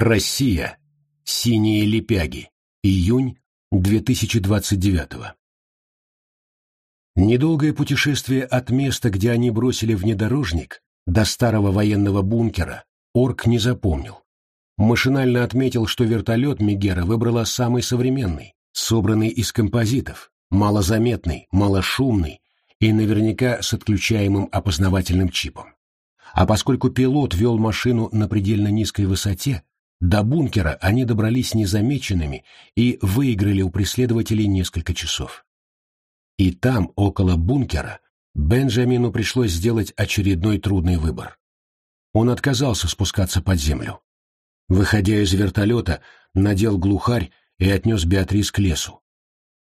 Россия. Синие лепяги. Июнь 2029 Недолгое путешествие от места, где они бросили внедорожник, до старого военного бункера, Орк не запомнил. Машинально отметил, что вертолет Мегера выбрала самый современный, собранный из композитов, малозаметный, малошумный и наверняка с отключаемым опознавательным чипом. А поскольку пилот вел машину на предельно низкой высоте, до бункера они добрались незамеченными и выиграли у преследователей несколько часов. И там, около бункера, Бенджамину пришлось сделать очередной трудный выбор. Он отказался спускаться под землю. Выходя из вертолета, надел глухарь и отнес Беатрис к лесу.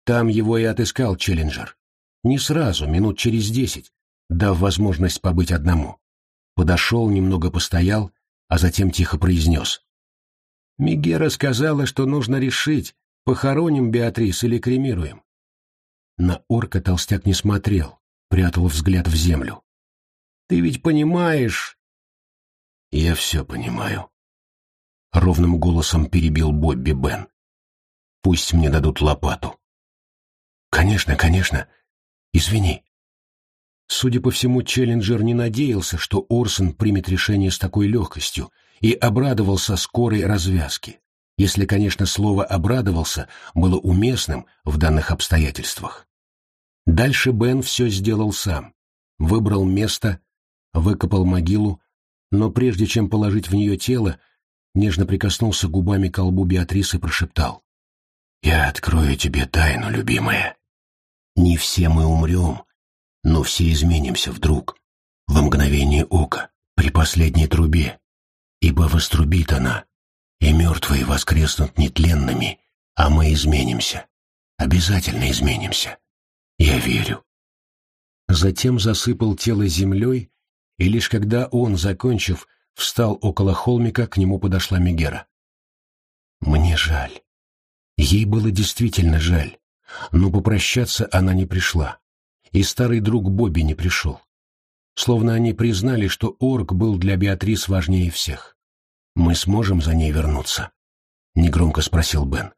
Там его и отыскал Челленджер. Не сразу, минут через десять, дав возможность побыть одному. Подошел, немного постоял, а затем тихо произнес. Мигера сказала, что нужно решить, похороним Беатрис или кремируем. На орка толстяк не смотрел, прятал взгляд в землю. «Ты ведь понимаешь...» «Я все понимаю», — ровным голосом перебил Бобби Бен. «Пусть мне дадут лопату». «Конечно, конечно. Извини». Судя по всему, Челленджер не надеялся, что Орсон примет решение с такой легкостью и обрадовался скорой развязке, если, конечно, слово «обрадовался» было уместным в данных обстоятельствах. Дальше Бен все сделал сам. Выбрал место, выкопал могилу, но прежде чем положить в нее тело, нежно прикоснулся губами к колбу Беатрисы и прошептал. «Я открою тебе тайну, любимая. Не все мы умрем, но все изменимся вдруг, во мгновение ока, при последней трубе, ибо вострубит она, и мертвые воскреснут нетленными, а мы изменимся, обязательно изменимся. Я верю. Затем засыпал тело землей, и лишь когда он, закончив, встал около холмика, к нему подошла Мегера. Мне жаль. Ей было действительно жаль, но попрощаться она не пришла, и старый друг Бобби не пришел. Словно они признали, что орк был для Беатрис важнее всех. «Мы сможем за ней вернуться?» — негромко спросил Бен.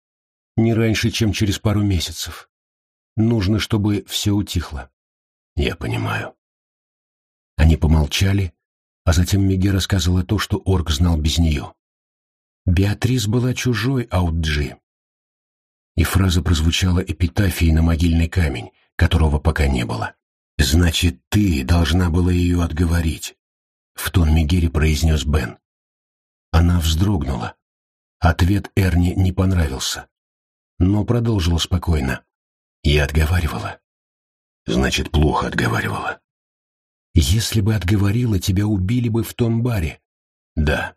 «Не раньше, чем через пару месяцев. Нужно, чтобы все утихло. Я понимаю. Они помолчали, а затем Миге рассказала то, что Орк знал без нее. Беатрис была чужой Аутджи. И фраза прозвучала эпитафией на могильный камень, которого пока не было. «Значит, ты должна была ее отговорить», — в тон Мигери произнес Бен. Она вздрогнула. Ответ Эрни не понравился, но продолжила спокойно. Я отговаривала. Значит, плохо отговаривала. Если бы отговорила, тебя убили бы в том баре. Да.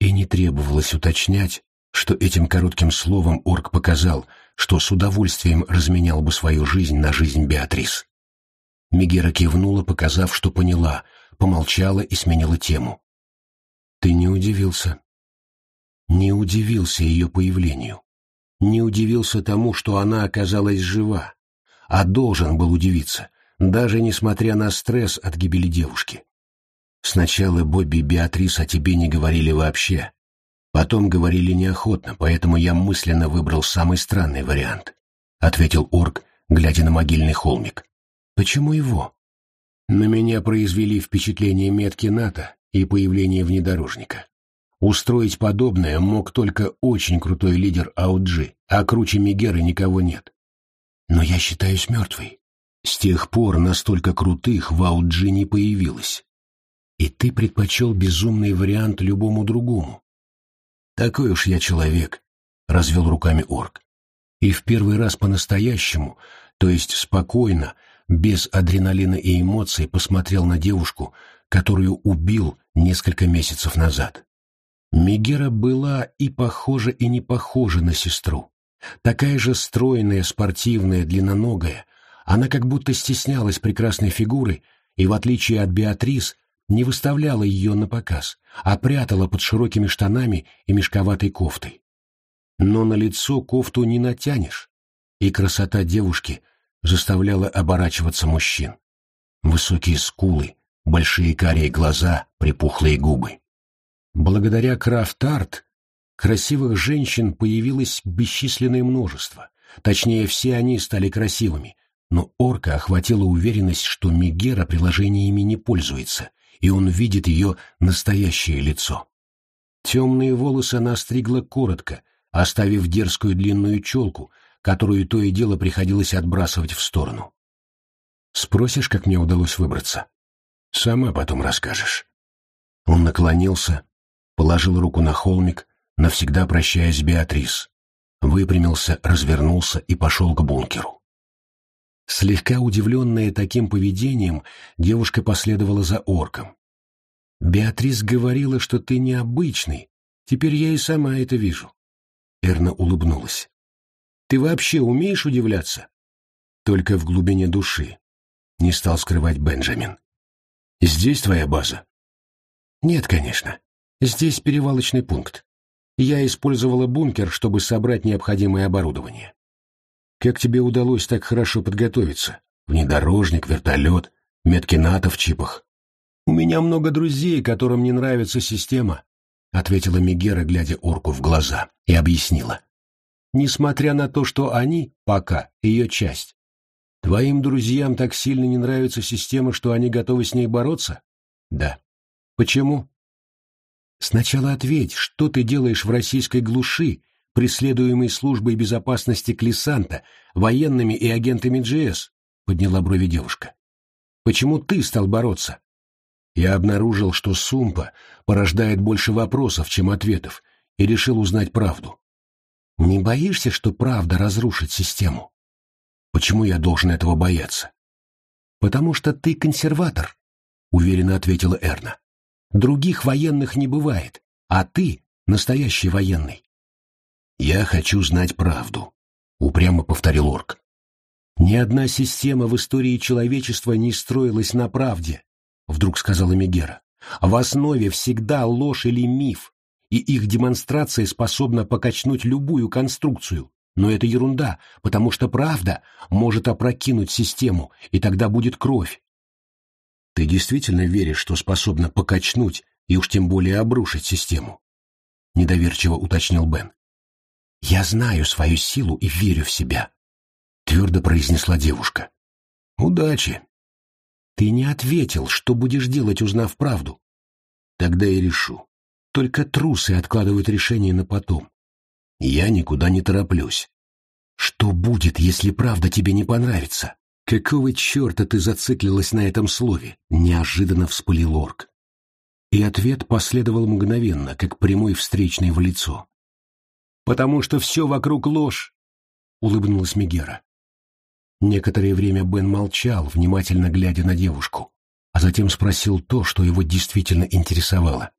И не требовалось уточнять, что этим коротким словом орк показал, что с удовольствием разменял бы свою жизнь на жизнь Беатрис. Мегера кивнула, показав, что поняла, помолчала и сменила тему. Ты не удивился. Не удивился ее появлению не удивился тому, что она оказалась жива, а должен был удивиться, даже несмотря на стресс от гибели девушки. Сначала Бобби и Беатрис о тебе не говорили вообще, потом говорили неохотно, поэтому я мысленно выбрал самый странный вариант, — ответил Орк, глядя на могильный холмик. Почему его? На меня произвели впечатление метки НАТО и появление внедорожника. Устроить подобное мог только очень крутой лидер Ауджи, а круче Мегеры никого нет. Но я считаюсь мертвой. С тех пор настолько крутых в Ауджи не появилось. И ты предпочел безумный вариант любому другому. Такой уж я человек, — развел руками орк. И в первый раз по-настоящему, то есть спокойно, без адреналина и эмоций посмотрел на девушку, которую убил несколько месяцев назад. Мегера была и похожа, и не похожа на сестру. Такая же стройная, спортивная, длинноногая. Она как будто стеснялась прекрасной фигуры и, в отличие от Беатрис, не выставляла ее на показ, а прятала под широкими штанами и мешковатой кофтой. Но на лицо кофту не натянешь, и красота девушки заставляла оборачиваться мужчин. Высокие скулы, большие карие глаза, припухлые губы. Благодаря Крафт-Арт красивых женщин появилось бесчисленное множество. Точнее, все они стали красивыми, но орка охватила уверенность, что Мегера приложениями не пользуется, и он видит ее настоящее лицо. Темные волосы она стригла коротко, оставив дерзкую длинную челку, которую то и дело приходилось отбрасывать в сторону. «Спросишь, как мне удалось выбраться?» «Сама потом расскажешь». Он наклонился, положил руку на холмик, навсегда прощаясь с Беатрис, выпрямился, развернулся и пошел к бункеру. Слегка удивленная таким поведением, девушка последовала за орком. «Беатрис говорила, что ты необычный. Теперь я и сама это вижу». Эрна улыбнулась. «Ты вообще умеешь удивляться?» «Только в глубине души», — не стал скрывать Бенджамин. «Здесь твоя база?» «Нет, конечно. Здесь перевалочный пункт. Я использовала бункер, чтобы собрать необходимое оборудование. Как тебе удалось так хорошо подготовиться? Внедорожник, вертолет, метки НАТО в чипах. У меня много друзей, которым не нравится система, ответила Мегера, глядя орку в глаза, и объяснила. Несмотря на то, что они, пока, ее часть. Твоим друзьям так сильно не нравится система, что они готовы с ней бороться? Да. Почему? Сначала ответь, что ты делаешь в российской глуши, преследуемой службой безопасности Клисанта, военными и агентами GS, подняла брови девушка. Почему ты стал бороться? Я обнаружил, что Сумпа порождает больше вопросов, чем ответов, и решил узнать правду. Не боишься, что правда разрушит систему? Почему я должен этого бояться? Потому что ты консерватор, уверенно ответила Эрна. Других военных не бывает, а ты настоящий военный. «Я хочу знать правду», — упрямо повторил Орк. «Ни одна система в истории человечества не строилась на правде», — вдруг сказала Мегера. «В основе всегда ложь или миф, и их демонстрация способна покачнуть любую конструкцию. Но это ерунда, потому что правда может опрокинуть систему, и тогда будет кровь». «Ты действительно веришь, что способна покачнуть и уж тем более обрушить систему?» — недоверчиво уточнил Бен. «Я знаю свою силу и верю в себя», — твердо произнесла девушка. «Удачи». «Ты не ответил, что будешь делать, узнав правду». «Тогда и решу. Только трусы откладывают решение на потом. Я никуда не тороплюсь». «Что будет, если правда тебе не понравится?» «Какого черта ты зациклилась на этом слове?» — неожиданно вспылил орк. И ответ последовал мгновенно, как прямой встречный в лицо потому что все вокруг ложь», — улыбнулась Мегера. Некоторое время Бен молчал, внимательно глядя на девушку, а затем спросил то, что его действительно интересовало.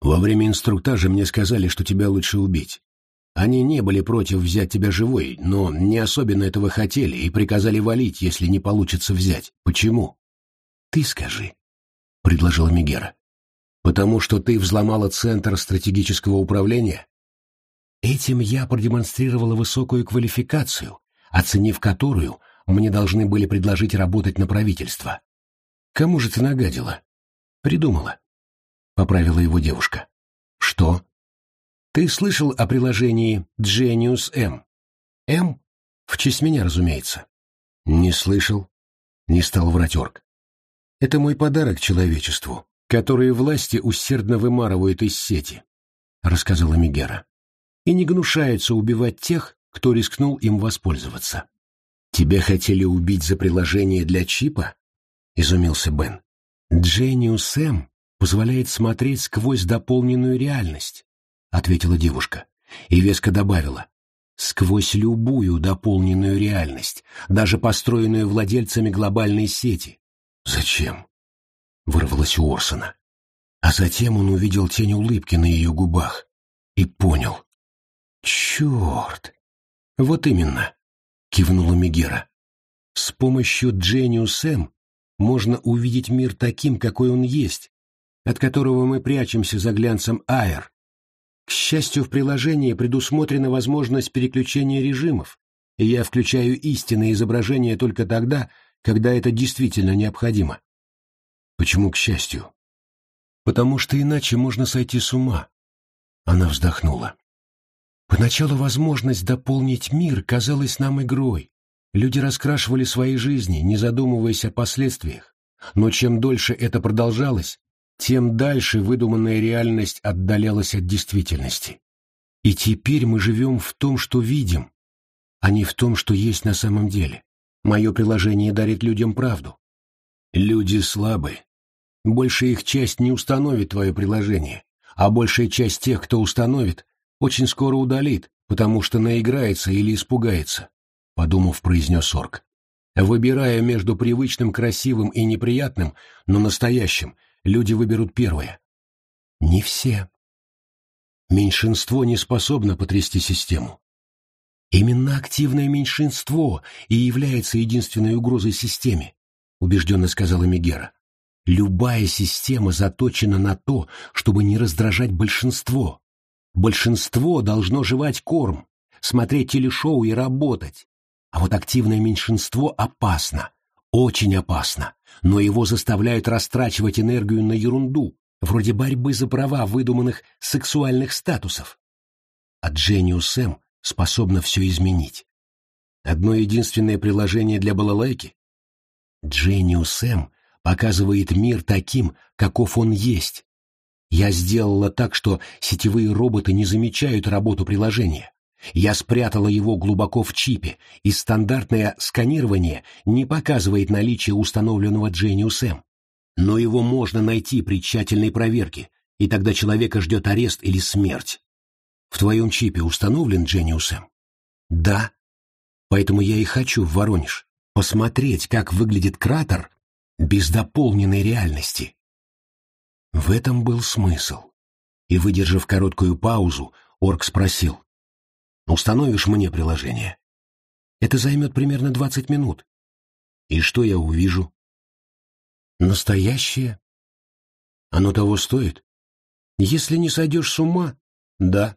«Во время инструктажа мне сказали, что тебя лучше убить. Они не были против взять тебя живой, но не особенно этого хотели и приказали валить, если не получится взять. Почему?» «Ты скажи», — предложила Мегера. «Потому что ты взломала Центр стратегического управления?» Этим я продемонстрировала высокую квалификацию, оценив которую мне должны были предложить работать на правительство. Кому же ты нагадила? Придумала. Поправила его девушка. Что? Ты слышал о приложении Genius M? M? В честь меня, разумеется. Не слышал. Не стал врать орк. Это мой подарок человечеству, который власти усердно вымарывают из сети, рассказала Мигера и не гнушаются убивать тех, кто рискнул им воспользоваться. «Тебя хотели убить за приложение для чипа?» — изумился Бен. «Дженниус М позволяет смотреть сквозь дополненную реальность», — ответила девушка, и веско добавила. «Сквозь любую дополненную реальность, даже построенную владельцами глобальной сети». «Зачем?» — вырвалось у Орсона. А затем он увидел тень улыбки на ее губах и понял. «Черт!» «Вот именно», — кивнула Мегера. «С помощью Джениус М можно увидеть мир таким, какой он есть, от которого мы прячемся за глянцем Айр. К счастью, в приложении предусмотрена возможность переключения режимов, и я включаю истинное изображение только тогда, когда это действительно необходимо. Почему к счастью? Потому что иначе можно сойти с ума. Она вздохнула. Поначалу возможность дополнить мир казалась нам игрой. Люди раскрашивали свои жизни, не задумываясь о последствиях. Но чем дольше это продолжалось, тем дальше выдуманная реальность отдалялась от действительности. И теперь мы живем в том, что видим, а не в том, что есть на самом деле. Мое приложение дарит людям правду. Люди слабы. Большая их часть не установит твое приложение, а большая часть тех, кто установит, очень скоро удалит, потому что наиграется или испугается, — подумав, произнес Орк. Выбирая между привычным, красивым и неприятным, но настоящим, люди выберут первое. Не все. Меньшинство не способно потрясти систему. Именно активное меньшинство и является единственной угрозой системе, убежденно сказала Мегера. Любая система заточена на то, чтобы не раздражать большинство. Большинство должно жевать корм, смотреть телешоу и работать. А вот активное меньшинство опасно, очень опасно, но его заставляют растрачивать энергию на ерунду, вроде борьбы за права выдуманных сексуальных статусов. А Дженниус Сэм способна все изменить. Одно единственное приложение для балалайки? Дженниус Сэм показывает мир таким, каков он есть. Я сделала так, что сетевые роботы не замечают работу приложения. Я спрятала его глубоко в чипе, и стандартное сканирование не показывает наличие установленного Genius. Но его можно найти при тщательной проверке, и тогда человека ждет арест или смерть. В твоем чипе установлен Genius? Да. Поэтому я и хочу в Воронеж посмотреть, как выглядит кратер без дополненной реальности. В этом был смысл. И, выдержав короткую паузу, Орк спросил. «Установишь мне приложение?» «Это займет примерно двадцать минут». «И что я увижу?» «Настоящее». «Оно того стоит?» «Если не сойдешь с ума?» «Да».